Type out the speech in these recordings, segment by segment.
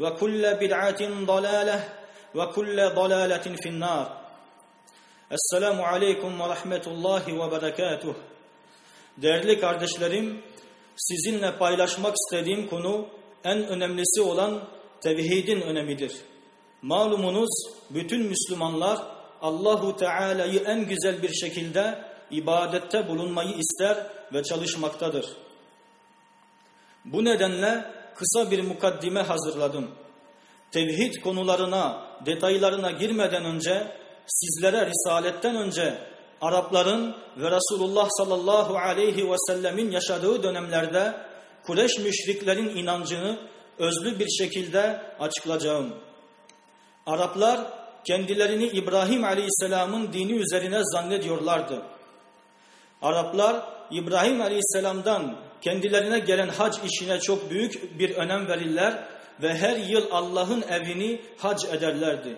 وكل بدعة ضلالة وكل ضلالة في النار Esselamu Aleyküm ve Rahmetullahi ve Berekatuh. Değerli kardeşlerim, sizinle paylaşmak istediğim konu en önemlisi olan tevhidin önemidir. Malumunuz bütün Müslümanlar Allahu Teala'yı en güzel bir şekilde ibadette bulunmayı ister ve çalışmaktadır. Bu nedenle kısa bir mukaddime hazırladım. Tevhid konularına, detaylarına girmeden önce sizlere risaletten önce Arapların ve Resulullah sallallahu aleyhi ve sellemin yaşadığı dönemlerde Kureş müşriklerin inancını özlü bir şekilde açıklayacağım. Araplar kendilerini İbrahim aleyhisselamın dini üzerine zannediyorlardı. Araplar İbrahim aleyhisselamdan kendilerine gelen hac işine çok büyük bir önem verirler ve her yıl Allah'ın evini hac ederlerdi.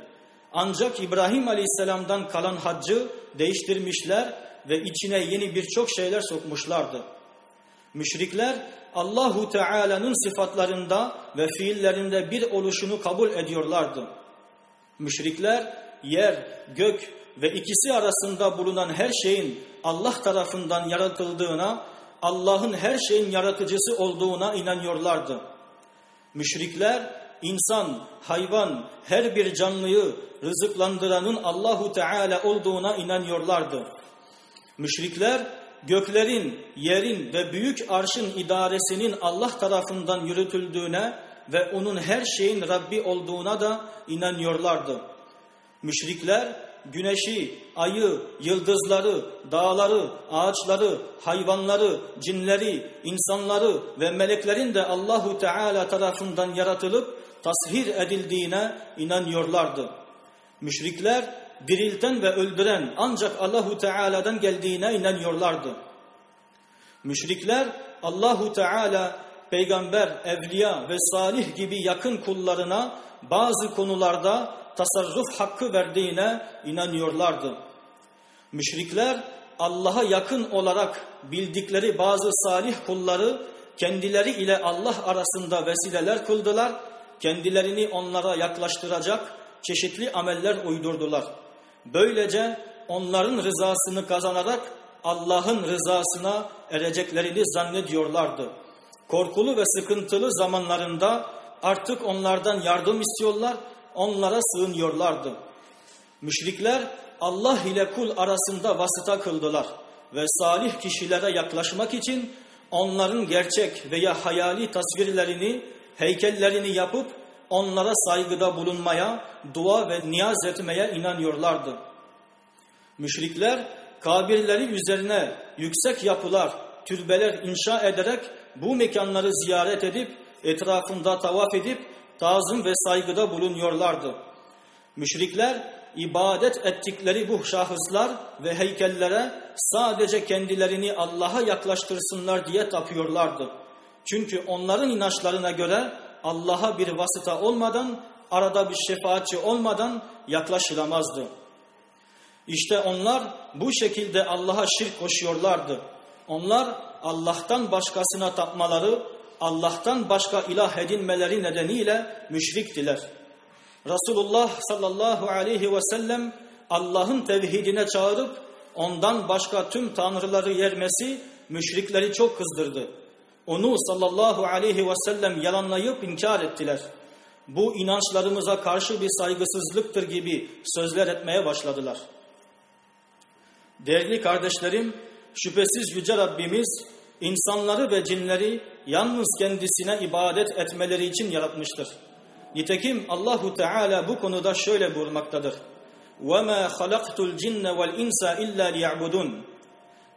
Ancak İbrahim Aleyhisselam'dan kalan haccı değiştirmişler ve içine yeni birçok şeyler sokmuşlardı. Müşrikler Allahu Teala'nın sıfatlarında ve fiillerinde bir oluşunu kabul ediyorlardı. Müşrikler yer, gök ve ikisi arasında bulunan her şeyin Allah tarafından yaratıldığına Allah'ın her şeyin yaratıcısı olduğuna inanıyorlardı. Müşrikler insan, hayvan, her bir canlıyı rızıklandıranın Allahu Teala olduğuna inanıyorlardı. Müşrikler göklerin, yerin ve büyük arşın idaresinin Allah tarafından yürütüldüğüne ve onun her şeyin Rabbi olduğuna da inanıyorlardı. Müşrikler güneşi, ayı, yıldızları, dağları, ağaçları, hayvanları, cinleri, insanları ve meleklerin de Allahu Teala tarafından yaratılıp tashir edildiğine inanıyorlardı. Müşrikler dirilten ve öldüren ancak Allahu Teala'dan geldiğine inanıyorlardı. Müşrikler Allahu Teala peygamber, evliya ve salih gibi yakın kullarına bazı konularda tasarruf hakkı verdiğine inanıyorlardı. Müşrikler Allah'a yakın olarak bildikleri bazı salih kulları kendileri ile Allah arasında vesileler kıldılar. Kendilerini onlara yaklaştıracak çeşitli ameller uydurdular. Böylece onların rızasını kazanarak Allah'ın rızasına ereceklerini zannediyorlardı. Korkulu ve sıkıntılı zamanlarında artık onlardan yardım istiyorlar onlara sığınıyorlardı. Müşrikler Allah ile kul arasında vasıta kıldılar ve salih kişilere yaklaşmak için onların gerçek veya hayali tasvirlerini, heykellerini yapıp onlara saygıda bulunmaya, dua ve niyaz etmeye inanıyorlardı. Müşrikler kabirleri üzerine yüksek yapılar, türbeler inşa ederek bu mekanları ziyaret edip etrafında tavaf edip tazım ve saygıda bulunuyorlardı. Müşrikler ibadet ettikleri bu şahıslar ve heykellere sadece kendilerini Allah'a yaklaştırsınlar diye tapıyorlardı. Çünkü onların inançlarına göre Allah'a bir vasıta olmadan arada bir şefaatçi olmadan yaklaşılamazdı. İşte onlar bu şekilde Allah'a şirk koşuyorlardı. Onlar Allah'tan başkasına tapmaları, Allah'tan başka ilah edinmeleri nedeniyle müşriktiler. Resulullah sallallahu aleyhi ve sellem Allah'ın tevhidine çağırıp ondan başka tüm tanrıları yermesi müşrikleri çok kızdırdı. Onu sallallahu aleyhi ve sellem yalanlayıp inkar ettiler. Bu inançlarımıza karşı bir saygısızlıktır gibi sözler etmeye başladılar. Değerli kardeşlerim, şüphesiz Yüce Rabbimiz insanları ve cinleri yalnız kendisine ibadet etmeleri için yaratmıştır. Nitekim Allahu Teala bu konuda şöyle buyurmaktadır. وَمَا خَلَقْتُ الْجِنَّ وَالْاِنْسَ اِلَّا لِيَعْبُدُونَ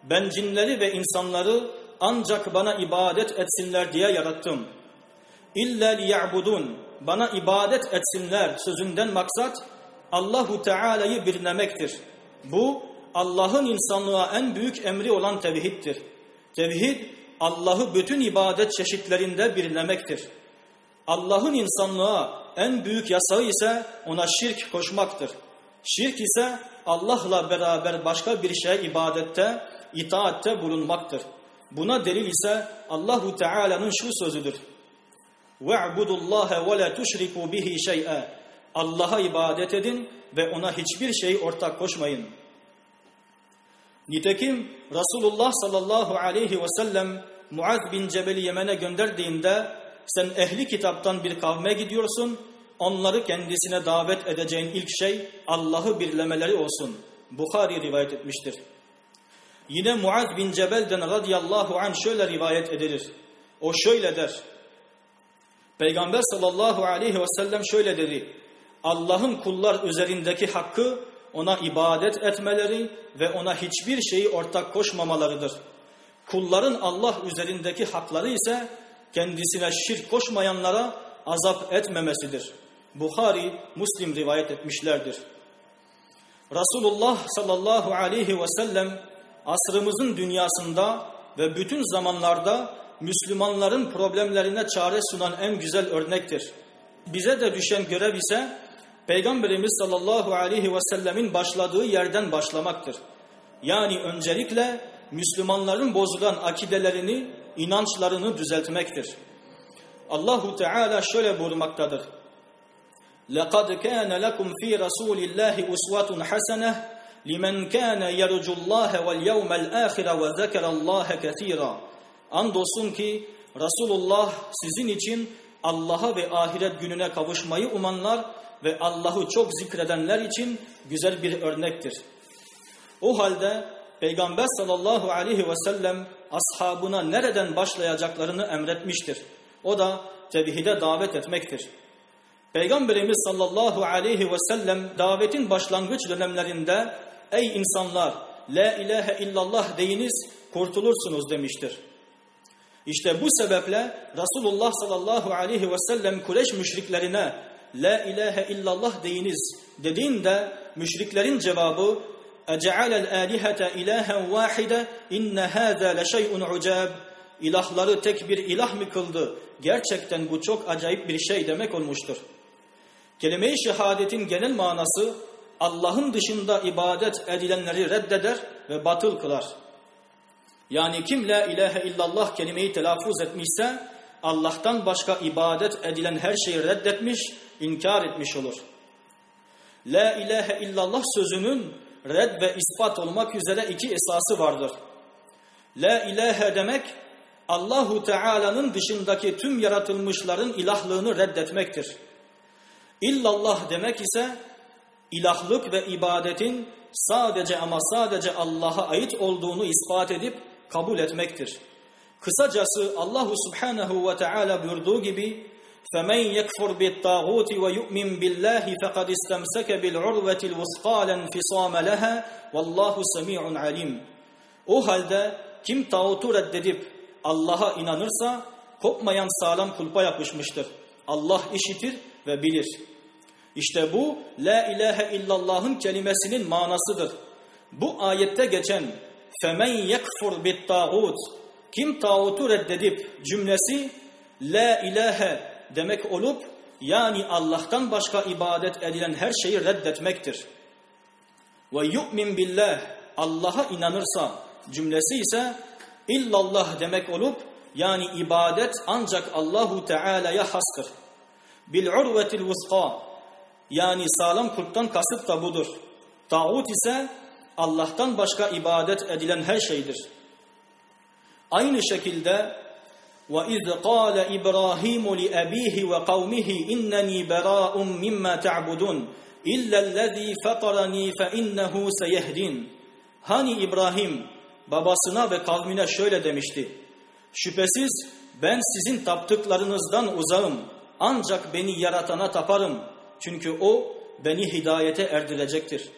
Ben cinleri ve insanları ancak bana ibadet etsinler diye yarattım. İlla liya'budun. Bana ibadet etsinler sözünden maksat Allahu Teala'yı birlemektir. Bu Allah'ın insanlığa en büyük emri olan tevhiddir. Tevhid Allah'ı bütün ibadet çeşitlerinde birlemektir. Allah'ın insanlığa en büyük yasağı ise ona şirk koşmaktır. Şirk ise Allah'la beraber başka bir şey ibadette, itaatte bulunmaktır. Buna delil ise Allahu Teala'nın şu sözüdür. وَاعْبُدُوا اللّٰهَ وَلَا تُشْرِكُوا بِهِ شَيْئًا Allah'a ibadet edin ve ona hiçbir şey ortak koşmayın. Nitekim Resulullah sallallahu aleyhi ve sellem Muaz bin Cebel'i Yemen'e gönderdiğinde sen ehli kitaptan bir kavme gidiyorsun, onları kendisine davet edeceğin ilk şey Allah'ı birlemeleri olsun. Bukhari rivayet etmiştir. Yine Muaz bin Cebel'den radıyallahu anh şöyle rivayet edilir. O şöyle der. Peygamber sallallahu aleyhi ve sellem şöyle dedi. Allah'ın kullar üzerindeki hakkı ona ibadet etmeleri ve ona hiçbir şeyi ortak koşmamalarıdır. Kulların Allah üzerindeki hakları ise kendisine şirk koşmayanlara azap etmemesidir. Bukhari, Muslim rivayet etmişlerdir. Resulullah sallallahu aleyhi ve sellem asrımızın dünyasında ve bütün zamanlarda Müslümanların problemlerine çare sunan en güzel örnektir. Bize de düşen görev ise Peygamberimiz sallallahu aleyhi ve sellemin başladığı yerden başlamaktır. Yani öncelikle Müslümanların bozulan akidelerini, inançlarını düzeltmektir. Allahu Teala şöyle buyurmaktadır. لَقَدْ كَانَ لَكُمْ ف۪ي رَسُولِ اللّٰهِ اُسْوَةٌ حَسَنَةٌ لِمَنْ كَانَ يَرْجُ اللّٰهَ وَالْيَوْمَ الْآخِرَ وَذَكَرَ اللّٰهَ كَثِيرًا Andolsun ki Resulullah sizin için Allah'a ve ahiret gününe kavuşmayı umanlar ve Allah'ı çok zikredenler için güzel bir örnektir. O halde Peygamber sallallahu aleyhi ve sellem ashabına nereden başlayacaklarını emretmiştir. O da tevhide davet etmektir. Peygamberimiz sallallahu aleyhi ve sellem davetin başlangıç dönemlerinde ey insanlar la ilahe illallah deyiniz kurtulursunuz demiştir. İşte bu sebeple Resulullah sallallahu aleyhi ve sellem Kureyş müşriklerine la ilahe illallah deyiniz dediğinde müşriklerin cevabı اَجَعَلَ الْآلِهَةَ اِلَٰهًا وَاحِدًا اِنَّ هَذَا لَشَيْءٌ عُجَابٌ İlahları tek bir ilah mı kıldı? Gerçekten bu çok acayip bir şey demek olmuştur. Kelime-i şehadetin genel manası Allah'ın dışında ibadet edilenleri reddeder ve batıl kılar. Yani kim la ilahe illallah kelimeyi telaffuz etmişse Allah'tan başka ibadet edilen her şeyi reddetmiş, inkar etmiş olur. La ilahe illallah sözünün red ve ispat olmak üzere iki esası vardır. La ilahe demek Allahu Teala'nın dışındaki tüm yaratılmışların ilahlığını reddetmektir. İllallah demek ise ilahlık ve ibadetin sadece ama sadece Allah'a ait olduğunu ispat edip kabul etmektir. Kısacası Allahu Subhanahu ve Teala buyurduğu gibi فَمَنْ يَكْفُرْ بِالطَّاغُوتِ وَيُؤْمِنْ بِاللّٰهِ فَقَدْ اسْتَمْسَكَ بِالْعُرْوَةِ الْوُسْقَى لَنْفِصَامَ لَهَا وَاللّٰهُ سَمِيعٌ عَلِيمٌ O halde kim tağutu reddedip Allah'a inanırsa kopmayan sağlam kulpa yapışmıştır. Allah işitir ve bilir. İşte bu La ilahe illallah'ın kelimesinin manasıdır. Bu ayette geçen فَمَنْ يَكْفُرْ بِالطَّاغُوتِ kim tağutu reddedip cümlesi La ilahe demek olup yani Allah'tan başka ibadet edilen her şeyi reddetmektir. Ve yu'min billah Allah'a inanırsa cümlesi ise illallah demek olup yani ibadet ancak Allahu Teala'ya hastır. Bil urvetil vuska yani sağlam kurttan kasıt da budur. Tağut ise Allah'tan başka ibadet edilen her şeydir. Aynı şekilde وَإِذْ قَالَ إِبْرَاهِيمُ لِأَبِيهِ وَقَوْمِهِ إِنَّنِي بَرَاءٌ مِمَّا تَعْبُدُونَ إِلَّا الَّذ۪ي فَطَرَنِي فَإِنَّهُ سَيَهْدِينَ Hani İbrahim babasına ve kavmine şöyle demişti. Şüphesiz ben sizin taptıklarınızdan uzağım. Ancak beni yaratana taparım. Çünkü o beni hidayete erdirecektir.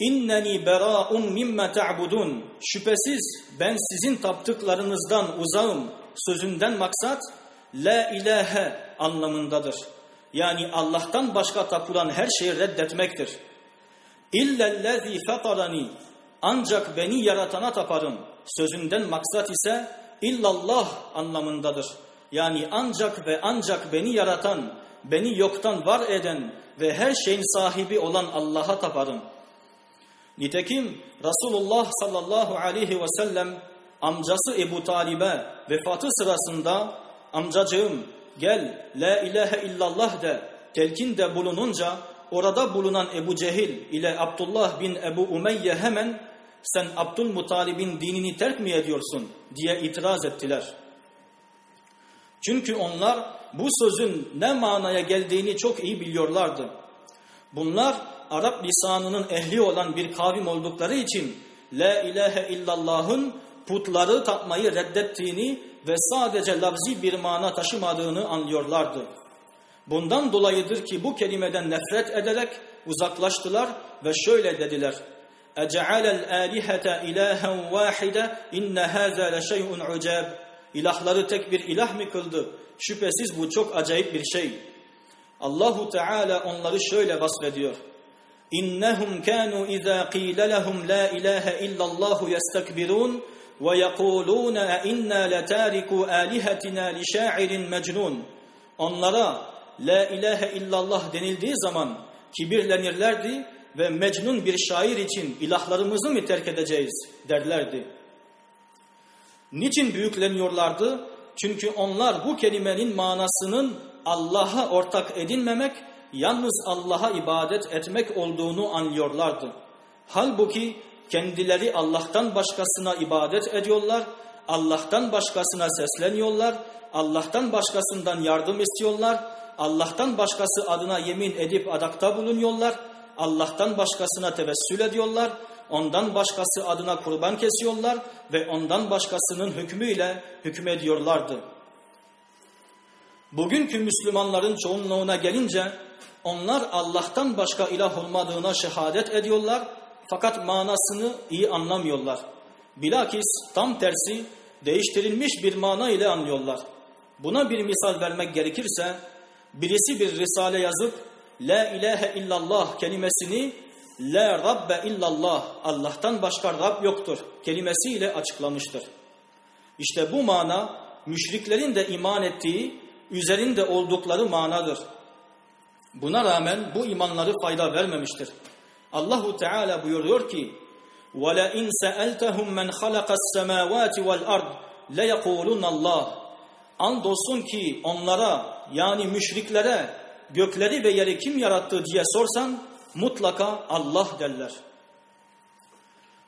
İnneni bera'un mimme ta'budun. Şüphesiz ben sizin taptıklarınızdan uzağım. Sözünden maksat la ilahe anlamındadır. Yani Allah'tan başka tapılan her şeyi reddetmektir. İllellezî fetarani. Ancak beni yaratana taparım. Sözünden maksat ise illallah anlamındadır. Yani ancak ve ancak beni yaratan, beni yoktan var eden ve her şeyin sahibi olan Allah'a taparım. Nitekim Resulullah sallallahu aleyhi ve sellem amcası Ebu Talib'e vefatı sırasında amcacığım gel la ilahe illallah de telkin de bulununca orada bulunan Ebu Cehil ile Abdullah bin Ebu Umeyye hemen sen Abdülmuttalib'in dinini terk mi ediyorsun diye itiraz ettiler. Çünkü onlar bu sözün ne manaya geldiğini çok iyi biliyorlardı. Bunlar Arap lisanının ehli olan bir kavim oldukları için La ilahe illallah'ın putları tapmayı reddettiğini ve sadece lafzi bir mana taşımadığını anlıyorlardı. Bundan dolayıdır ki bu kelimeden nefret ederek uzaklaştılar ve şöyle dediler. اَجَعَلَ الْآلِهَةَ اِلَٰهًا وَاحِدًا اِنَّ هَذَا لَشَيْءٌ عُجَابٌ İlahları tek bir ilah mı kıldı? Şüphesiz bu çok acayip bir şey. Allahu Teala onları şöyle vasfediyor. İnnehum kanu iza qila lahum la ilahe illa Allah yestekbirun ve yekulun a inna latariku alihatina li şairin mecnun. Onlara la ilahe illallah denildiği zaman kibirlenirlerdi ve mecnun bir şair için ilahlarımızı mı terk edeceğiz derlerdi. Niçin büyükleniyorlardı? Çünkü onlar bu kelimenin manasının Allah'a ortak edinmemek, yalnız Allah'a ibadet etmek olduğunu anlıyorlardı. Halbuki kendileri Allah'tan başkasına ibadet ediyorlar, Allah'tan başkasına sesleniyorlar, Allah'tan başkasından yardım istiyorlar, Allah'tan başkası adına yemin edip adakta bulunuyorlar, Allah'tan başkasına tevessül ediyorlar, ondan başkası adına kurban kesiyorlar ve ondan başkasının hükmüyle hükmediyorlardı. Bugünkü Müslümanların çoğunluğuna gelince onlar Allah'tan başka ilah olmadığına şehadet ediyorlar fakat manasını iyi anlamıyorlar. Bilakis tam tersi değiştirilmiş bir mana ile anlıyorlar. Buna bir misal vermek gerekirse birisi bir risale yazıp La ilahe illallah kelimesini La Rabbe illallah Allah'tan başka Rab yoktur kelimesiyle açıklamıştır. İşte bu mana müşriklerin de iman ettiği üzerinde oldukları manadır. Buna rağmen bu imanları fayda vermemiştir. Allahu Teala buyuruyor ki: "Ve in sa'altahum men halakas semawati vel ard la yekulun Allah." Andolsun ki onlara yani müşriklere gökleri ve yeri kim yarattı diye sorsan mutlaka Allah derler.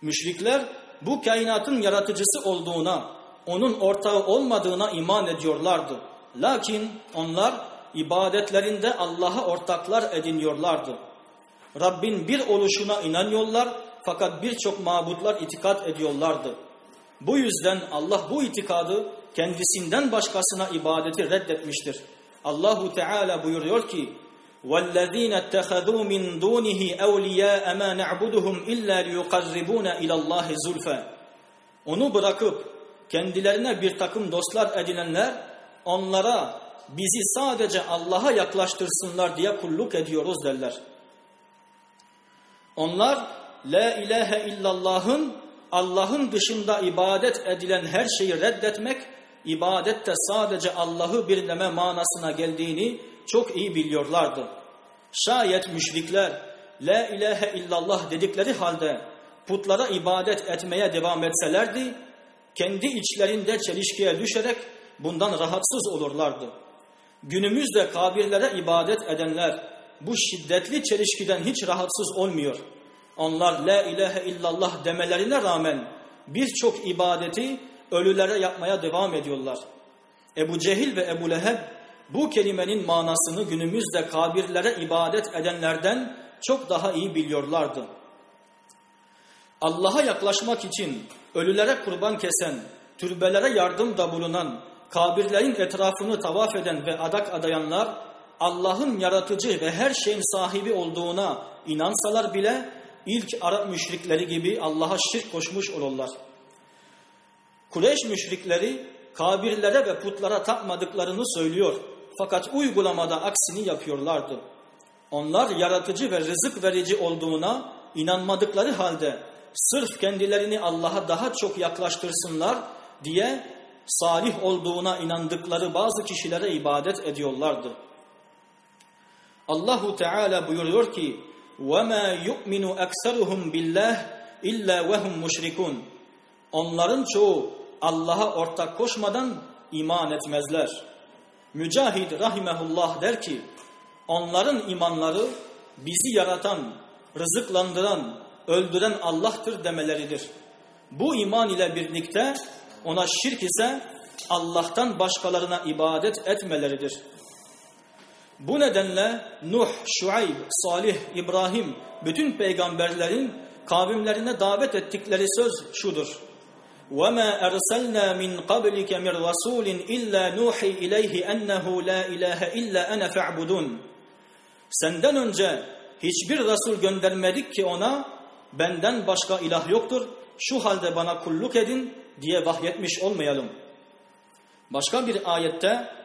Müşrikler bu kainatın yaratıcısı olduğuna, onun ortağı olmadığına iman ediyorlardı. Lakin onlar ibadetlerinde Allah'a ortaklar ediniyorlardı. Rabbin bir oluşuna inanıyorlar fakat birçok mabutlar itikat ediyorlardı. Bu yüzden Allah bu itikadı kendisinden başkasına ibadeti reddetmiştir. Allahu Teala buyuruyor ki: وَالَّذ۪ينَ اتَّخَذُوا مِنْ دُونِهِ اَوْلِيَاءَ مَا نَعْبُدُهُمْ اِلَّا لِيُقَرِّبُونَ اِلَى اللّٰهِ زُلْفَى Onu bırakıp kendilerine bir takım dostlar edinenler onlara bizi sadece Allah'a yaklaştırsınlar diye kulluk ediyoruz derler. Onlar La ilahe illallah'ın Allah'ın dışında ibadet edilen her şeyi reddetmek, ibadette sadece Allah'ı birleme manasına geldiğini çok iyi biliyorlardı. Şayet müşrikler La ilahe illallah dedikleri halde putlara ibadet etmeye devam etselerdi, kendi içlerinde çelişkiye düşerek bundan rahatsız olurlardı. Günümüzde kabirlere ibadet edenler bu şiddetli çelişkiden hiç rahatsız olmuyor. Onlar la ilahe illallah demelerine rağmen birçok ibadeti ölülere yapmaya devam ediyorlar. Ebu Cehil ve Ebu Leheb bu kelimenin manasını günümüzde kabirlere ibadet edenlerden çok daha iyi biliyorlardı. Allah'a yaklaşmak için ölülere kurban kesen, türbelere yardım da bulunan, kabirlerin etrafını tavaf eden ve adak adayanlar Allah'ın yaratıcı ve her şeyin sahibi olduğuna inansalar bile ilk Arap müşrikleri gibi Allah'a şirk koşmuş olurlar. Kureyş müşrikleri kabirlere ve putlara tapmadıklarını söylüyor. Fakat uygulamada aksini yapıyorlardı. Onlar yaratıcı ve rızık verici olduğuna inanmadıkları halde sırf kendilerini Allah'a daha çok yaklaştırsınlar diye salih olduğuna inandıkları bazı kişilere ibadet ediyorlardı. Allahu Teala buyuruyor ki: "Vema yu'minu ekseruhum billah illa vehum müşrikun." Onların çoğu Allah'a ortak koşmadan iman etmezler. Mücahid rahimehullah der ki: "Onların imanları bizi yaratan, rızıklandıran, öldüren Allah'tır demeleridir." Bu iman ile birlikte ona şirk ise Allah'tan başkalarına ibadet etmeleridir. Bu nedenle Nuh, Şuayb, Salih, İbrahim bütün peygamberlerin kavimlerine davet ettikleri söz şudur. وَمَا أَرْسَلْنَا مِنْ قَبْلِكَ مِنْ رَسُولٍ إِلَّا نُوحِي إِلَيْهِ أَنَّهُ لَا إِلَٰهَ إِلَّا أَنَا فَاعْبُدُونَ Senden önce hiçbir Resul göndermedik ki ona benden başka ilah yoktur, şu halde bana kulluk edin diye vahyetmiş olmayalım. Başka bir ayette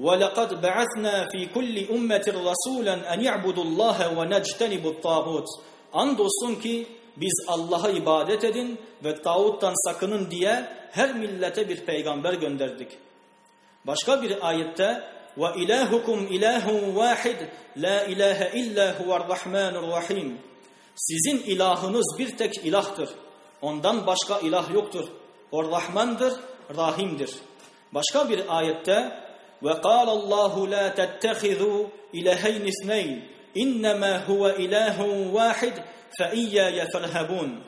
وَلَقَدْ بَعَثْنَا ف۪ي كُلِّ اُمَّةٍ رَسُولًا اَنْ يَعْبُدُ اللّٰهَ وَنَجْتَنِبُ الطَّاغُوتِ Andolsun ki biz Allah'a ibadet edin ve tağuttan sakının diye her millete bir peygamber gönderdik. Başka bir ayette ve ilahukum ilahun vahid la ilahe illa huver rahmanur rahim. Sizin ilahınız bir tek ilahtır. Ondan başka ilah yoktur. O Rahmandır, Rahim'dir. Başka bir ayette ve قال الله لا تتخذوا إلهين اثنين إنما هو إله واحد فإياي فارهبون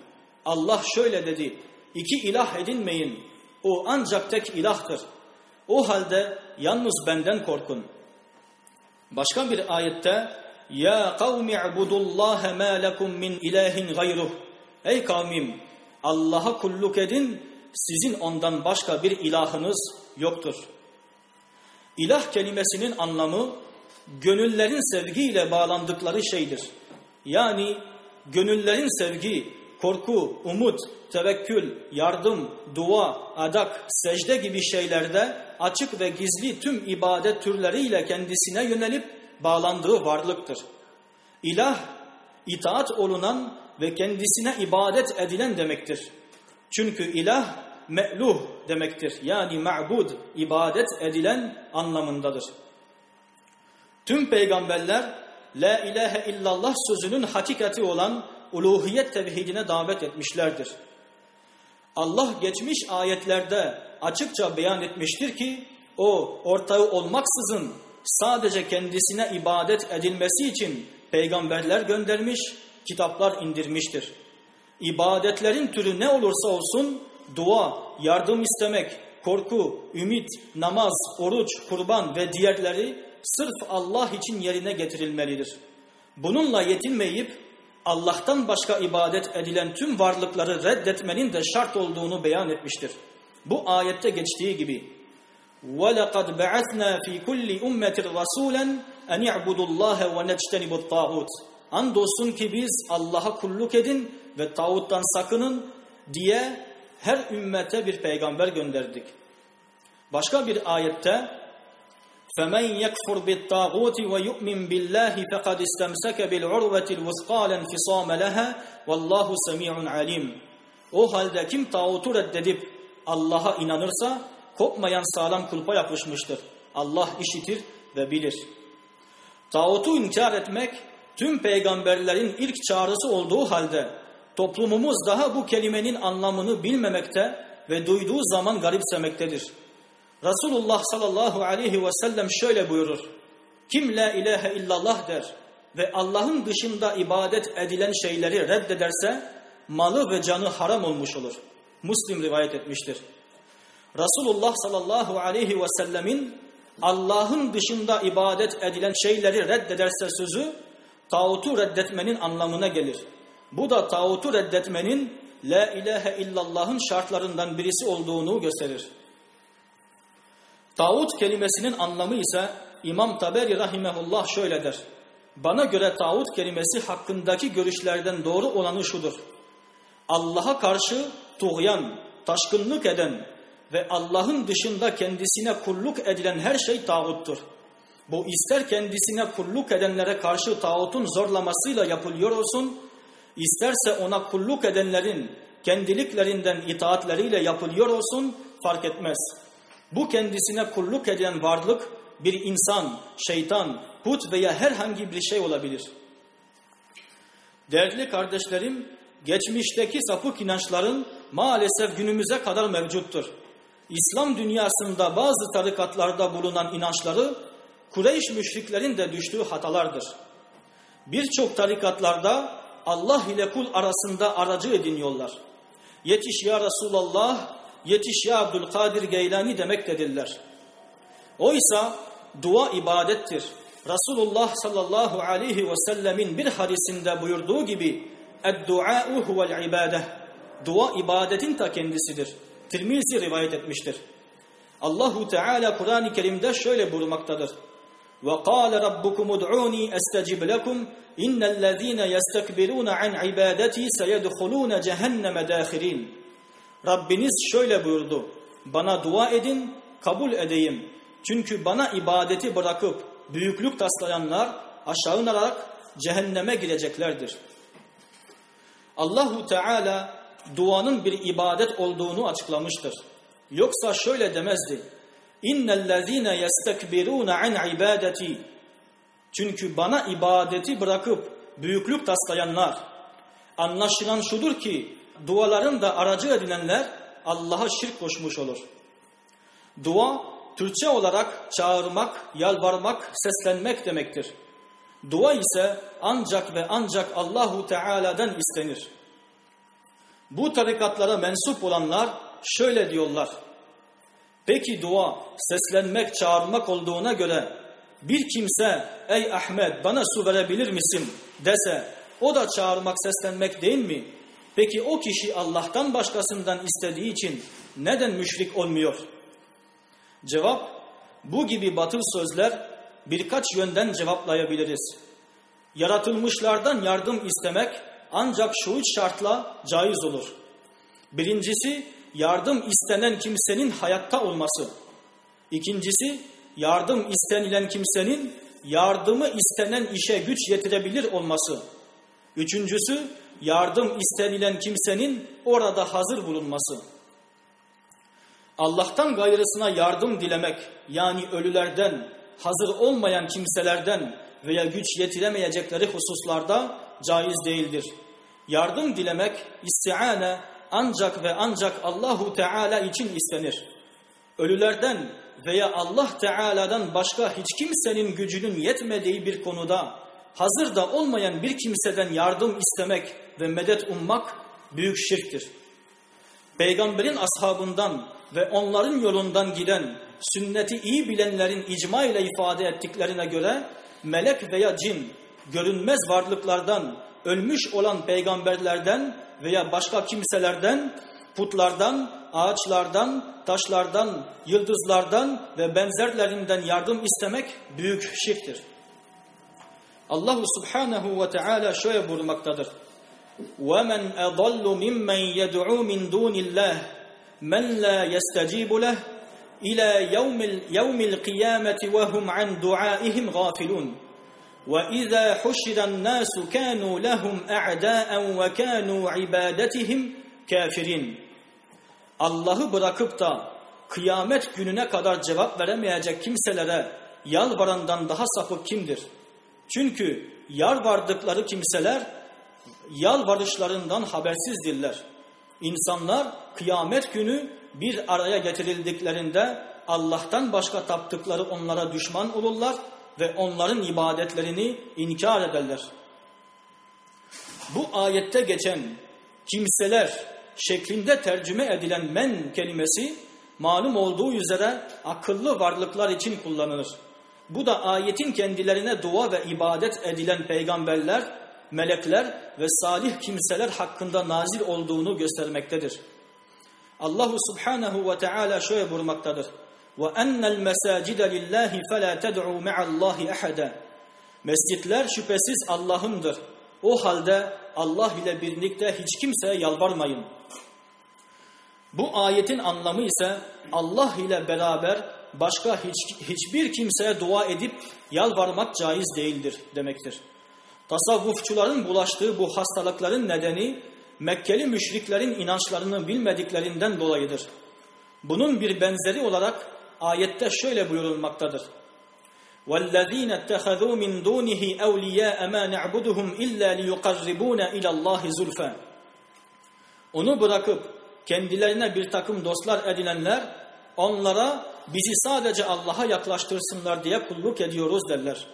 Allah şöyle dedi iki ilah edinmeyin o ancak tek ilahtır o halde yalnız benden korkun Başka bir ayette Ya kavmi ibudullaha ma lekum min ilahin gayruh Ey kavmim Allah'a kulluk edin, sizin ondan başka bir ilahınız yoktur. İlah kelimesinin anlamı, gönüllerin sevgiyle bağlandıkları şeydir. Yani gönüllerin sevgi, korku, umut, tevekkül, yardım, dua, adak, secde gibi şeylerde açık ve gizli tüm ibadet türleriyle kendisine yönelip bağlandığı varlıktır. İlah, itaat olunan ve kendisine ibadet edilen demektir. Çünkü ilah, me'luh demektir. Yani ma'bud, ibadet edilen anlamındadır. Tüm peygamberler La ilahe illallah sözünün hakikati olan uluhiyet tevhidine davet etmişlerdir. Allah geçmiş ayetlerde açıkça beyan etmiştir ki o ortağı olmaksızın sadece kendisine ibadet edilmesi için peygamberler göndermiş, kitaplar indirmiştir. İbadetlerin türü ne olursa olsun dua, yardım istemek, korku, ümit, namaz, oruç, kurban ve diğerleri sırf Allah için yerine getirilmelidir. Bununla yetinmeyip Allah'tan başka ibadet edilen tüm varlıkları reddetmenin de şart olduğunu beyan etmiştir. Bu ayette geçtiği gibi وَلَقَدْ بَعَثْنَا ف۪ي كُلِّ اُمَّةٍ رَسُولًا اَنْ يَعْبُدُوا اللّٰهَ وَنَجْتَنِبُ الطَّاغُوتِ Andolsun ki biz Allah'a kulluk edin ve tağuttan sakının diye her ümmete bir peygamber gönderdik. Başka bir ayette فَمَنْ يَكْفُرْ بِالطَّاغُوتِ وَيُؤْمِنْ بِاللّٰهِ فَقَدْ اِسْتَمْسَكَ بِالْعُرْوَةِ الْوُثْقَى لَنْفِصَامَ لَهَا وَاللّٰهُ سَمِيعٌ عَلِيمٌ O halde kim tağutu reddedip Allah'a inanırsa kopmayan sağlam kulpa yapışmıştır. Allah işitir ve bilir. Tağutu inkar etmek tüm peygamberlerin ilk çağrısı olduğu halde toplumumuz daha bu kelimenin anlamını bilmemekte ve duyduğu zaman garipsemektedir. Resulullah sallallahu aleyhi ve sellem şöyle buyurur. Kim la ilahe illallah der ve Allah'ın dışında ibadet edilen şeyleri reddederse malı ve canı haram olmuş olur. Muslim rivayet etmiştir. Resulullah sallallahu aleyhi ve sellemin Allah'ın dışında ibadet edilen şeyleri reddederse sözü tağutu reddetmenin anlamına gelir. Bu da tağutu reddetmenin la ilahe illallah'ın şartlarından birisi olduğunu gösterir. Tağut kelimesinin anlamı ise İmam Taberi rahimehullah şöyle der. Bana göre tağut kelimesi hakkındaki görüşlerden doğru olanı şudur. Allah'a karşı tuğyan, taşkınlık eden ve Allah'ın dışında kendisine kulluk edilen her şey tağuttur. Bu ister kendisine kulluk edenlere karşı tağutun zorlamasıyla yapılıyor olsun, isterse ona kulluk edenlerin kendiliklerinden itaatleriyle yapılıyor olsun fark etmez. Bu kendisine kulluk eden varlık bir insan, şeytan, put veya herhangi bir şey olabilir. Değerli kardeşlerim, geçmişteki sapık inançların maalesef günümüze kadar mevcuttur. İslam dünyasında bazı tarikatlarda bulunan inançları Kureyş müşriklerin de düştüğü hatalardır. Birçok tarikatlarda Allah ile kul arasında aracı ediniyorlar. Yetiş ya Resulallah, yetiş ya Abdülkadir Geylani demektedirler. Oysa dua ibadettir. Resulullah sallallahu aleyhi ve sellemin bir hadisinde buyurduğu gibi اَدْدُعَاءُ هُوَ الْعِبَادَةِ Dua ibadetin ta kendisidir. Tirmizi rivayet etmiştir. Allahu Teala Kur'an-ı Kerim'de şöyle buyurmaktadır. وَقَالَ رَبُّكُمُ ادْعُونِي أَسْتَجِبْ لَكُمْ اِنَّ الَّذ۪ينَ يَسْتَكْبِرُونَ عَنْ عِبَادَتِي سَيَدْخُلُونَ جَهَنَّمَ دَاخِرِينَ Rabbiniz şöyle buyurdu. Bana dua edin, kabul edeyim. Çünkü bana ibadeti bırakıp büyüklük taslayanlar aşağı inarak cehenneme gireceklerdir. Allahu Teala duanın bir ibadet olduğunu açıklamıştır. Yoksa şöyle demezdi. İnnellezîne yestekbirûne an ibadeti. Çünkü bana ibadeti bırakıp büyüklük taslayanlar. Anlaşılan şudur ki duaların da aracı edinenler Allah'a şirk koşmuş olur. Dua Türkçe olarak çağırmak, yalvarmak, seslenmek demektir. Dua ise ancak ve ancak Allahu Teala'dan istenir. Bu tarikatlara mensup olanlar şöyle diyorlar. Peki dua seslenmek, çağırmak olduğuna göre bir kimse ey Ahmet bana su verebilir misin dese o da çağırmak, seslenmek değil mi? Peki o kişi Allah'tan başkasından istediği için neden müşrik olmuyor? Cevap bu gibi batıl sözler birkaç yönden cevaplayabiliriz. Yaratılmışlardan yardım istemek ancak şu üç şartla caiz olur. Birincisi yardım istenen kimsenin hayatta olması. İkincisi yardım istenilen kimsenin yardımı istenen işe güç yetirebilir olması. Üçüncüsü yardım istenilen kimsenin orada hazır bulunması. Allah'tan gayrısına yardım dilemek yani ölülerden, hazır olmayan kimselerden veya güç yetiremeyecekleri hususlarda caiz değildir. Yardım dilemek, istiane ancak ve ancak Allahu Teala için istenir. Ölülerden veya Allah Teala'dan başka hiç kimsenin gücünün yetmediği bir konuda hazır da olmayan bir kimseden yardım istemek ve medet ummak büyük şirktir. Peygamberin ashabından ve onların yolundan giden sünneti iyi bilenlerin icma ile ifade ettiklerine göre melek veya cin görünmez varlıklardan, ölmüş olan peygamberlerden veya başka kimselerden, putlardan, ağaçlardan, taşlardan, yıldızlardan ve benzerlerinden yardım istemek büyük şirktir. Allahu Subhanahu ve Teala şöyle buyurmaktadır. وَمَنْ أَضَلُّ مِمَّنْ يَدْعُو مِنْ دُونِ اللّٰهِ مَنْ لَا يَسْتَجِيبُ لَهِ إِلَى يَوْمِ, يوم الْقِيَامَةِ وَهُمْ عَنْ دُعَائِهِمْ غَافِلُونَ وَإِذَا حُشِرَ النَّاسُ كَانُوا لَهُمْ أَعْدَاءً وَكَانُوا عِبَادَتِهِمْ كَافِرِينَ Allah'ı bırakıp da kıyamet gününe kadar cevap veremeyecek kimselere yalvarandan daha sapık kimdir? Çünkü yalvardıkları kimseler yalvarışlarından habersizdirler. İnsanlar kıyamet günü bir araya getirildiklerinde Allah'tan başka taptıkları onlara düşman olurlar ve onların ibadetlerini inkar ederler. Bu ayette geçen kimseler şeklinde tercüme edilen men kelimesi malum olduğu üzere akıllı varlıklar için kullanılır. Bu da ayetin kendilerine dua ve ibadet edilen peygamberler, melekler ve salih kimseler hakkında nazil olduğunu göstermektedir. Allahu Subhanahu ve Teala şöyle buyurmaktadır. وَاَنَّ الْمَسَاجِدَ لِلّٰهِ فَلَا تَدْعُوا مَعَ اللّٰهِ اَحَدًا Mescitler şüphesiz Allah'ındır. O halde Allah ile birlikte hiç kimseye yalvarmayın. Bu ayetin anlamı ise Allah ile beraber başka hiç, hiçbir kimseye dua edip yalvarmak caiz değildir demektir. Tasavvufçuların bulaştığı bu hastalıkların nedeni Mekkeli müşriklerin inançlarını bilmediklerinden dolayıdır. Bunun bir benzeri olarak ayette şöyle buyurulmaktadır. وَالَّذ۪ينَ اتَّخَذُوا مِنْ دُونِهِ اَوْلِيَاءَ مَا نَعْبُدُهُمْ اِلَّا لِيُقَرِّبُونَ اِلَى اللّٰهِ زُلْفًا Onu bırakıp kendilerine bir takım dostlar edinenler onlara bizi sadece Allah'a yaklaştırsınlar diye kulluk ediyoruz derler.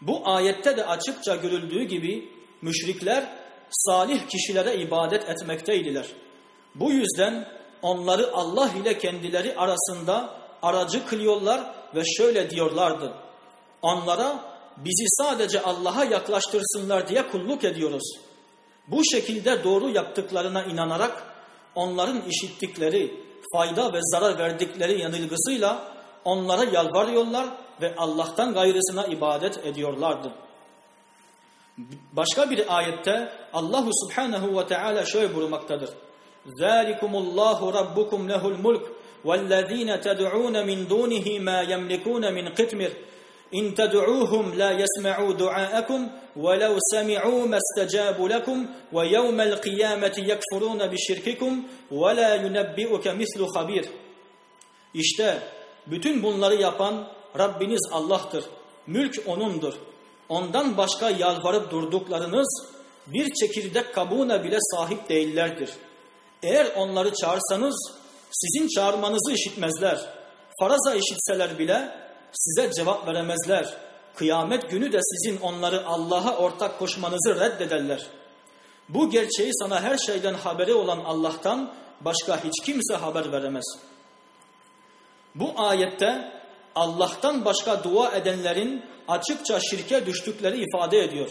Bu ayette de açıkça görüldüğü gibi müşrikler salih kişilere ibadet etmekteydiler. Bu yüzden onları Allah ile kendileri arasında aracı kılıyorlar ve şöyle diyorlardı. Onlara bizi sadece Allah'a yaklaştırsınlar diye kulluk ediyoruz. Bu şekilde doğru yaptıklarına inanarak onların işittikleri, fayda ve zarar verdikleri yanılgısıyla onlara yalvarıyorlar ve Allah'tan gayrısına ibadet ediyorlardı. Başka bir ayette Allahu Subhanahu ve Teala şöyle buyurmaktadır. "Zalikumullahu rabbukum lehul mulk وَالَّذ۪ينَ تَدْعُونَ مِنْ دُونِهِ مَا يَمْلِكُونَ مِنْ قِتْمِرٍ إن تدعوهم لا يسمعوا دعاءكم ولو سمعوا ما استجابوا لكم ويوم القيامة يكفرون بشرككم ولا ينبئك مثل خبير İşte bütün bunları yapan Rabbiniz Allah'tır. Mülk O'nundur. Ondan başka yalvarıp durduklarınız bir çekirdek kabuğuna bile sahip değillerdir. Eğer onları çağırsanız sizin çağırmanızı işitmezler. Faraza işitseler bile size cevap veremezler. Kıyamet günü de sizin onları Allah'a ortak koşmanızı reddederler. Bu gerçeği sana her şeyden haberi olan Allah'tan başka hiç kimse haber veremez. Bu ayette Allah'tan başka dua edenlerin açıkça şirke düştükleri ifade ediyor.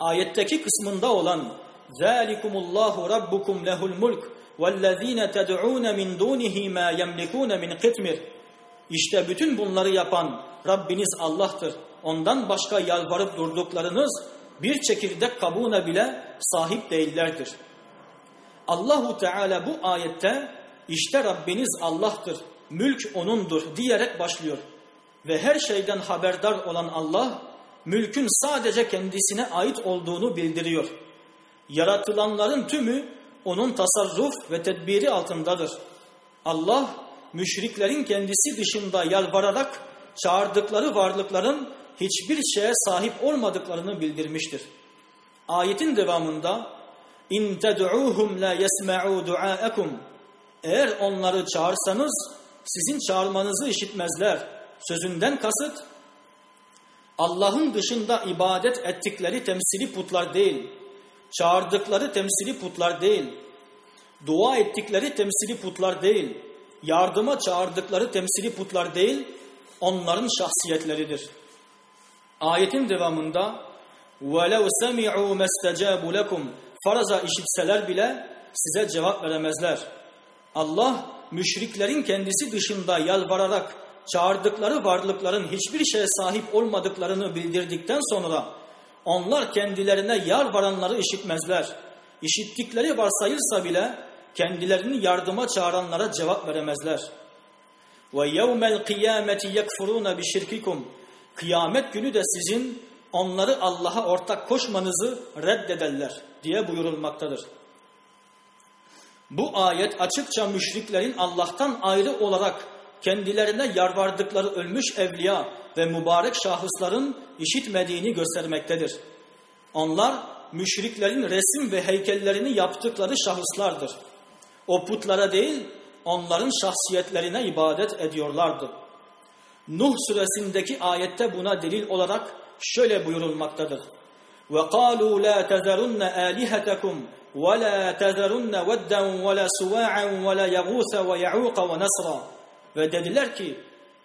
Ayetteki kısmında olan ذَٰلِكُمُ اللّٰهُ رَبُّكُمْ لَهُ الْمُلْكُ وَالَّذ۪ينَ تَدْعُونَ مِنْ دُونِهِ مَا يَمْلِكُونَ مِنْ قِتْمِرٍ İşte bütün bunları yapan Rabbiniz Allah'tır. Ondan başka yalvarıp durduklarınız bir çekirdek kabuğuna bile sahip değillerdir. Allahu Teala bu ayette işte Rabbiniz Allah'tır, mülk O'nundur diyerek başlıyor. Ve her şeyden haberdar olan Allah, mülkün sadece kendisine ait olduğunu bildiriyor. Yaratılanların tümü O'nun tasarruf ve tedbiri altındadır. Allah, müşriklerin kendisi dışında yalvararak çağırdıkları varlıkların hiçbir şeye sahip olmadıklarını bildirmiştir. Ayetin devamında in ted'uhum la yesma'u du'aakum eğer onları çağırsanız sizin çağırmanızı işitmezler. Sözünden kasıt Allah'ın dışında ibadet ettikleri temsili putlar değil, çağırdıkları temsili putlar değil, dua ettikleri temsili putlar değil, yardıma çağırdıkları temsili putlar değil, onların şahsiyetleridir. Ayetin devamında وَلَوْ سَمِعُوا مَسْتَجَابُ لَكُمْ Faraza işitseler bile size cevap veremezler. Allah müşriklerin kendisi dışında yalvararak çağırdıkları varlıkların hiçbir şeye sahip olmadıklarını bildirdikten sonra onlar kendilerine yalvaranları işitmezler. İşittikleri varsayılsa bile kendilerini yardıma çağıranlara cevap veremezler. Ve yevmel kıyameti yekfuruna bi şirkikum. Kıyamet günü de sizin onları Allah'a ortak koşmanızı reddederler diye buyurulmaktadır. Bu ayet açıkça müşriklerin Allah'tan ayrı olarak kendilerine yarvardıkları ölmüş evliya ve mübarek şahısların işitmediğini göstermektedir. Onlar müşriklerin resim ve heykellerini yaptıkları şahıslardır. O putlara değil, onların şahsiyetlerine ibadet ediyorlardı. Nuh suresindeki ayette buna delil olarak şöyle buyurulmaktadır. وَقَالُوا لَا تَذَرُنَّ آلِهَتَكُمْ وَلَا تَذَرُنَّ وَدًّا وَلَا سُوَاعًا وَلَا يَغُوثَ وَيَعُوقَ وَنَسْرًا ve dediler ki,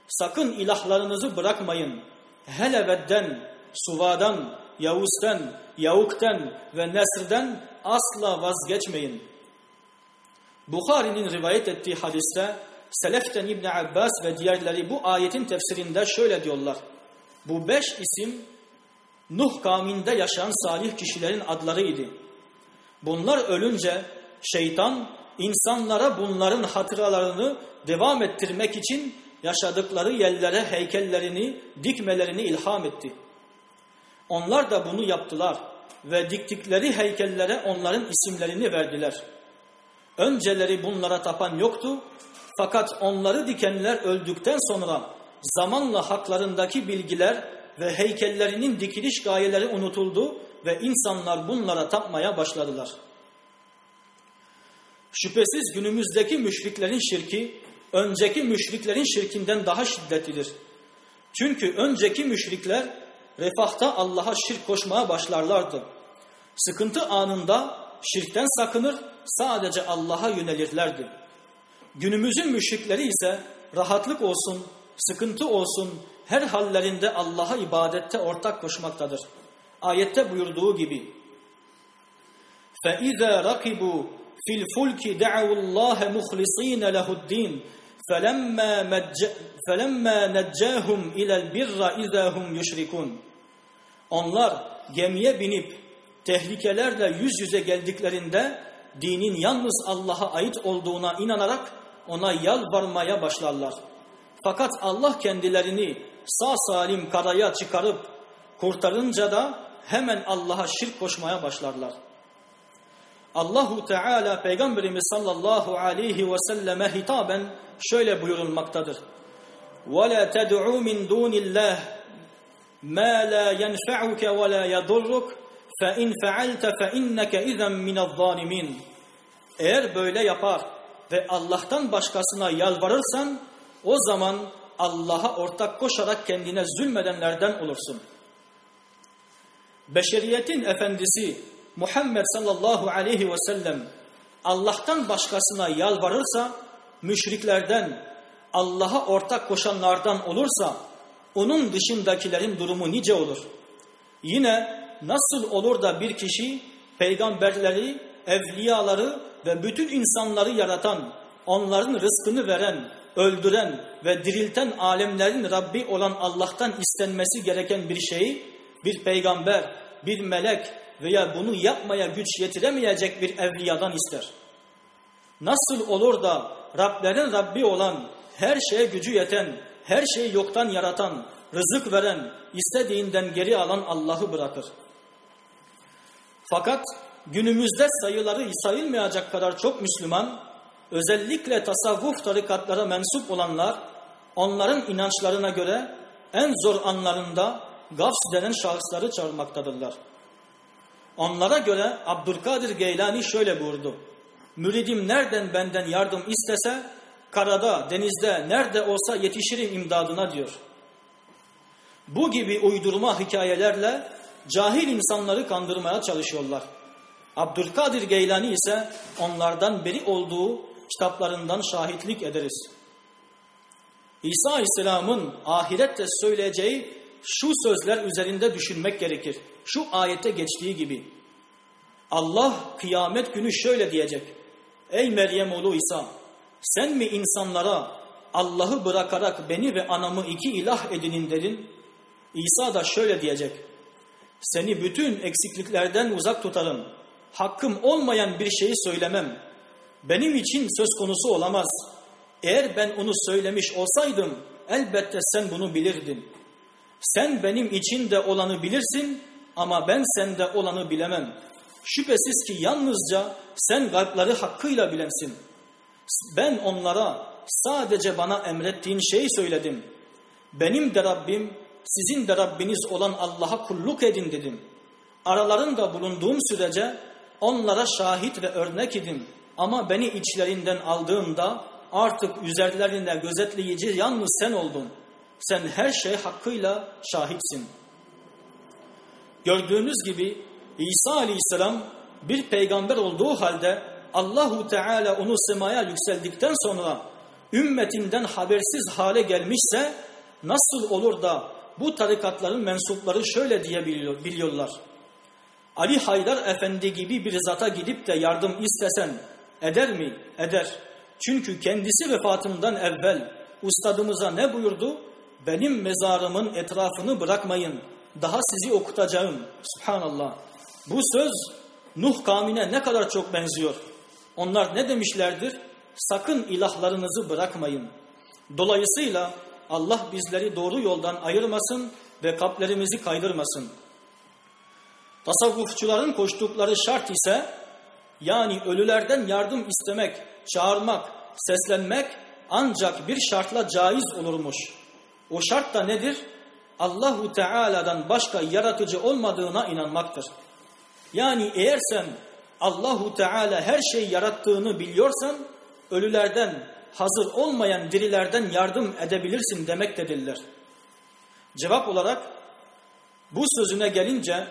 sakın ilahlarınızı bırakmayın. Hele Vedden, Suva'dan, Yavuz'dan, Yavuk'tan ve Nesr'den asla vazgeçmeyin. Bukhari'nin rivayet ettiği hadiste Seleften İbn Abbas ve diğerleri bu ayetin tefsirinde şöyle diyorlar. Bu beş isim Nuh kavminde yaşayan salih kişilerin adlarıydı. Bunlar ölünce şeytan insanlara bunların hatıralarını devam ettirmek için yaşadıkları yerlere heykellerini dikmelerini ilham etti. Onlar da bunu yaptılar ve diktikleri heykellere onların isimlerini verdiler. Önceleri bunlara tapan yoktu fakat onları dikenler öldükten sonra zamanla haklarındaki bilgiler ve heykellerinin dikiliş gayeleri unutuldu ve insanlar bunlara tapmaya başladılar. Şüphesiz günümüzdeki müşriklerin şirki önceki müşriklerin şirkinden daha şiddetlidir. Çünkü önceki müşrikler refahta Allah'a şirk koşmaya başlarlardı. Sıkıntı anında şirkten sakınır, sadece Allah'a yönelirlerdi. Günümüzün müşrikleri ise rahatlık olsun, sıkıntı olsun her hallerinde Allah'a ibadette ortak koşmaktadır. Ayette buyurduğu gibi فَاِذَا رَقِبُوا فِي الْفُلْكِ دَعَوُوا اللّٰهَ مُخْلِص۪ينَ لَهُ الدِّينَ فَلَمَّا نَجَّاهُمْ اِلَى الْبِرَّ اِذَا هُمْ يُشْرِكُونَ Onlar gemiye binip tehlikelerle yüz yüze geldiklerinde dinin yalnız Allah'a ait olduğuna inanarak ona yalvarmaya başlarlar. Fakat Allah kendilerini sağ salim karaya çıkarıp kurtarınca da hemen Allah'a şirk koşmaya başlarlar. Allahu Teala Peygamberimiz sallallahu aleyhi ve selleme hitaben şöyle buyurulmaktadır. وَلَا تَدْعُوا مِنْ دُونِ اللّٰهِ مَا لَا يَنْفَعُكَ وَلَا يَضُرُّكَ فَاِنْ فَعَلْتَ فَاِنَّكَ اِذًا مِنَ الظَّالِمِينَ Eğer böyle yapar ve Allah'tan başkasına yalvarırsan o zaman Allah'a ortak koşarak kendine zulmedenlerden olursun. Beşeriyetin efendisi Muhammed sallallahu aleyhi ve sellem Allah'tan başkasına yalvarırsa müşriklerden Allah'a ortak koşanlardan olursa onun dışındakilerin durumu nice olur. Yine nasıl olur da bir kişi peygamberleri, evliyaları ve bütün insanları yaratan, onların rızkını veren, öldüren ve dirilten alemlerin Rabbi olan Allah'tan istenmesi gereken bir şeyi bir peygamber, bir melek veya bunu yapmaya güç yetiremeyecek bir evliyadan ister. Nasıl olur da Rablerin Rabbi olan, her şeye gücü yeten, her şeyi yoktan yaratan, rızık veren, istediğinden geri alan Allah'ı bırakır. Fakat günümüzde sayıları sayılmayacak kadar çok Müslüman, özellikle tasavvuf tarikatlara mensup olanlar, onların inançlarına göre en zor anlarında gafs denen şahısları çağırmaktadırlar. Onlara göre Abdülkadir Geylani şöyle buyurdu. Müridim nereden benden yardım istese, karada, denizde, nerede olsa yetişirim imdadına diyor. Bu gibi uydurma hikayelerle cahil insanları kandırmaya çalışıyorlar. Abdülkadir Geylani ise onlardan beri olduğu kitaplarından şahitlik ederiz. İsa Aleyhisselam'ın ahirette söyleyeceği şu sözler üzerinde düşünmek gerekir. Şu ayette geçtiği gibi. Allah kıyamet günü şöyle diyecek. Ey Meryem oğlu İsa sen mi insanlara Allah'ı bırakarak beni ve anamı iki ilah edinin dedin? İsa da şöyle diyecek. Seni bütün eksikliklerden uzak tutarım. Hakkım olmayan bir şeyi söylemem. Benim için söz konusu olamaz. Eğer ben onu söylemiş olsaydım elbette sen bunu bilirdin. Sen benim için de olanı bilirsin ama ben sende olanı bilemem. Şüphesiz ki yalnızca sen gaybları hakkıyla bilensin. Ben onlara sadece bana emrettiğin şeyi söyledim. Benim de Rabbim, sizin de Rabbiniz olan Allah'a kulluk edin dedim. Aralarında bulunduğum sürece onlara şahit ve örnek idim. Ama beni içlerinden aldığında artık üzerlerinde gözetleyici yalnız sen oldun. Sen her şey hakkıyla şahitsin. Gördüğünüz gibi İsa Aleyhisselam bir peygamber olduğu halde Allahu Teala onu semaya yükseldikten sonra ümmetinden habersiz hale gelmişse nasıl olur da bu tarikatların mensupları şöyle diye biliyorlar. Ali Haydar Efendi gibi bir zata gidip de yardım istesen eder mi? Eder. Çünkü kendisi vefatından evvel ustadımıza ne buyurdu? Benim mezarımın etrafını bırakmayın. Daha sizi okutacağım. Subhanallah. Bu söz Nuh kavmine ne kadar çok benziyor. Onlar ne demişlerdir? Sakın ilahlarınızı bırakmayın. Dolayısıyla Allah bizleri doğru yoldan ayırmasın ve kalplerimizi kaydırmasın. Tasavvufçuların koştukları şart ise yani ölülerden yardım istemek, çağırmak, seslenmek ancak bir şartla caiz olurmuş. O şart da nedir? Allahu Teala'dan başka yaratıcı olmadığına inanmaktır. Yani eğer sen Allahu Teala her şeyi yarattığını biliyorsan ölülerden hazır olmayan dirilerden yardım edebilirsin demektedirler. Cevap olarak bu sözüne gelince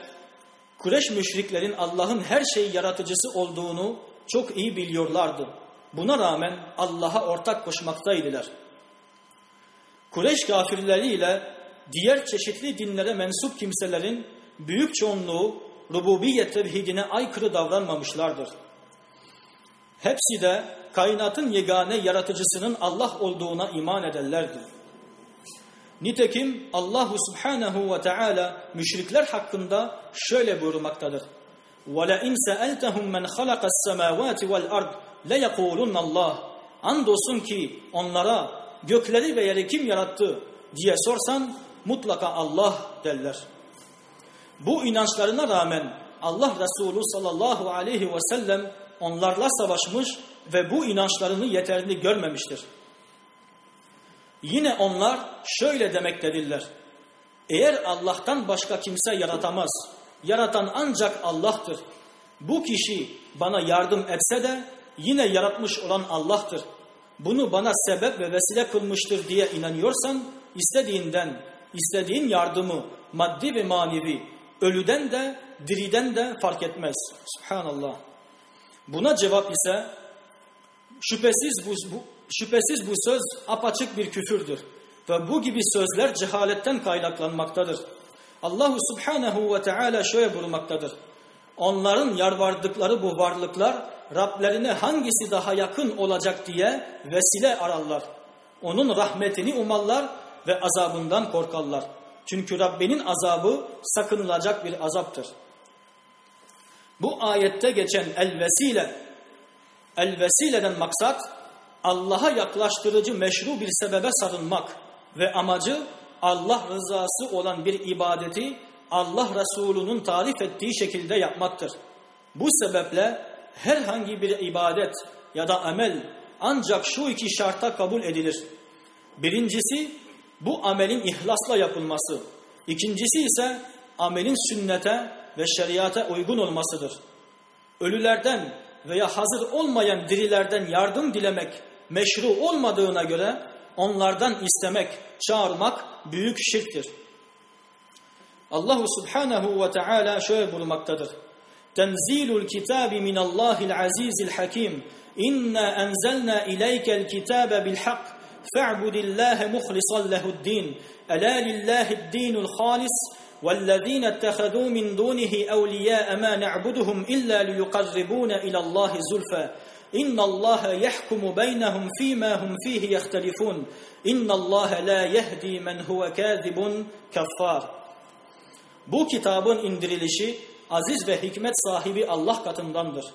Kureş müşriklerin Allah'ın her şeyi yaratıcısı olduğunu çok iyi biliyorlardı. Buna rağmen Allah'a ortak koşmaktaydılar. Kureş kafirleriyle diğer çeşitli dinlere mensup kimselerin büyük çoğunluğu rububiyet tevhidine aykırı davranmamışlardır. Hepsi de kainatın yegane yaratıcısının Allah olduğuna iman ederlerdi. Nitekim Allahu Subhanahu ve Teala müşrikler hakkında şöyle buyurmaktadır. وَلَاِنْ سَأَلْتَهُمْ مَنْ خَلَقَ السَّمَاوَاتِ وَالْأَرْضِ لَيَقُولُنَّ اللّٰهِ Andolsun ki onlara gökleri ve yeri kim yarattı diye sorsan mutlaka Allah derler. Bu inançlarına rağmen Allah Resulü sallallahu aleyhi ve sellem onlarla savaşmış ve bu inançlarını yeterli görmemiştir. Yine onlar şöyle demektedirler. Eğer Allah'tan başka kimse yaratamaz, yaratan ancak Allah'tır. Bu kişi bana yardım etse de yine yaratmış olan Allah'tır. Bunu bana sebep ve vesile kılmıştır diye inanıyorsan istediğinden, istediğin yardımı maddi ve manevi ölüden de diriden de fark etmez. Subhanallah. Buna cevap ise şüphesiz bu, bu, şüphesiz bu söz apaçık bir küfürdür. Ve bu gibi sözler cehaletten kaynaklanmaktadır. Allahu Subhanahu ve Teala şöyle buyurmaktadır. Onların yarvardıkları bu varlıklar Rablerine hangisi daha yakın olacak diye vesile ararlar. Onun rahmetini umarlar ve azabından korkarlar. Çünkü Rabbinin azabı sakınılacak bir azaptır. Bu ayette geçen el vesile, el vesileden maksat Allah'a yaklaştırıcı meşru bir sebebe sarılmak ve amacı Allah rızası olan bir ibadeti Allah Resulü'nün tarif ettiği şekilde yapmaktır. Bu sebeple herhangi bir ibadet ya da amel ancak şu iki şarta kabul edilir. Birincisi bu amelin ihlasla yapılması. İkincisi ise amelin sünnete ve şeriata uygun olmasıdır. Ölülerden veya hazır olmayan dirilerden yardım dilemek meşru olmadığına göre onlardan istemek, çağırmak büyük şirktir. Allahu Subhanahu ve Teala şöyle buyurmaktadır. Tenzilul kitabi minallahil azizil hakim. İnna enzelna ileykel kitabe bil hak. Fa'budillahe muhlisan lehu'd-din. Ela lillahi'd-dinul halis. والذين اتخذوا من دونه أولياء ما نعبدهم إلا ليقربون إلى الله زلفى إن الله يحكم بينهم فيما هم فيه يختلفون إن الله لا يهدي من هو كاذب كفار Bu kitabın indirilişi aziz ve hikmet sahibi Allah katındandır.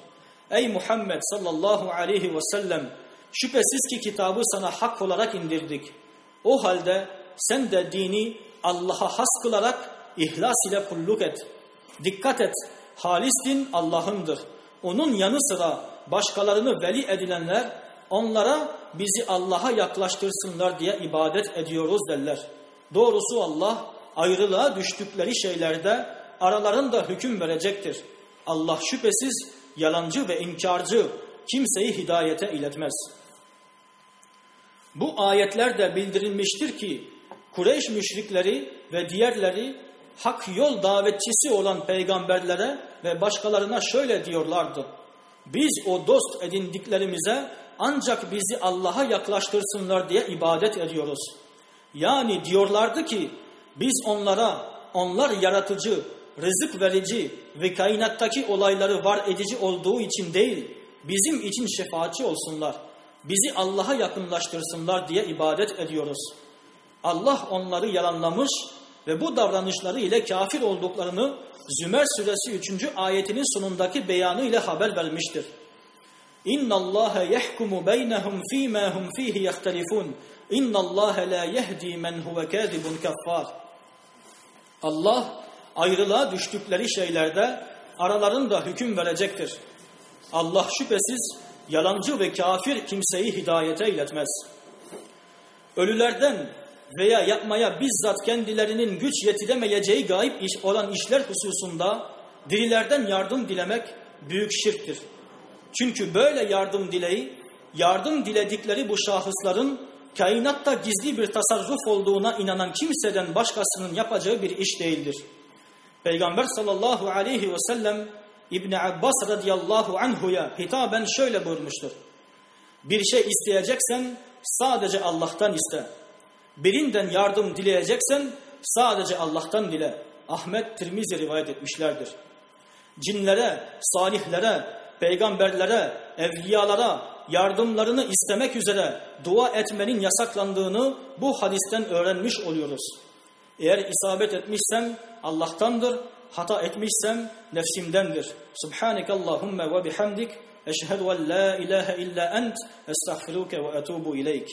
Ey Muhammed sallallahu aleyhi ve sellem şüphesiz ki kitabı sana hak olarak indirdik. O halde sen de dini Allah'a has kılarak ihlas ile kulluk et. Dikkat et, halis din Allah'ındır. Onun yanı sıra başkalarını veli edilenler onlara bizi Allah'a yaklaştırsınlar diye ibadet ediyoruz derler. Doğrusu Allah ayrılığa düştükleri şeylerde aralarında hüküm verecektir. Allah şüphesiz yalancı ve inkarcı kimseyi hidayete iletmez. Bu ayetlerde bildirilmiştir ki Kureyş müşrikleri ve diğerleri hak yol davetçisi olan peygamberlere ve başkalarına şöyle diyorlardı. Biz o dost edindiklerimize ancak bizi Allah'a yaklaştırsınlar diye ibadet ediyoruz. Yani diyorlardı ki biz onlara onlar yaratıcı, rızık verici ve kainattaki olayları var edici olduğu için değil, bizim için şefaatçi olsunlar. Bizi Allah'a yakınlaştırsınlar diye ibadet ediyoruz. Allah onları yalanlamış ve bu davranışları ile kafir olduklarını Zümer suresi 3. ayetinin sonundaki beyanı ile haber vermiştir. İnna Allah yahkumu beynehum fîmâ hum fîhî yahtelifûn. İnna Allah la yehdi men huve kâzibun kaffar. Allah ayrılığa düştükleri şeylerde aralarında hüküm verecektir. Allah şüphesiz yalancı ve kafir kimseyi hidayete iletmez. Ölülerden veya yapmaya bizzat kendilerinin güç yetiremeyeceği gayip iş olan işler hususunda dirilerden yardım dilemek büyük şirktir. Çünkü böyle yardım dileği, yardım diledikleri bu şahısların kainatta gizli bir tasarruf olduğuna inanan kimseden başkasının yapacağı bir iş değildir. Peygamber sallallahu aleyhi ve sellem İbni Abbas radıyallahu anhuya hitaben şöyle buyurmuştur. Bir şey isteyeceksen sadece Allah'tan iste. Birinden yardım dileyeceksen sadece Allah'tan dile. Ahmet Tirmizi rivayet etmişlerdir. Cinlere, salihlere, peygamberlere, evliyalara yardımlarını istemek üzere dua etmenin yasaklandığını bu hadisten öğrenmiş oluyoruz. Eğer isabet etmişsem Allah'tandır, hata etmişsem nefsimdendir. Subhanekallahumma ve bihamdik eşhedü en la ilahe illa ent estağfiruke ve etubu ileyk.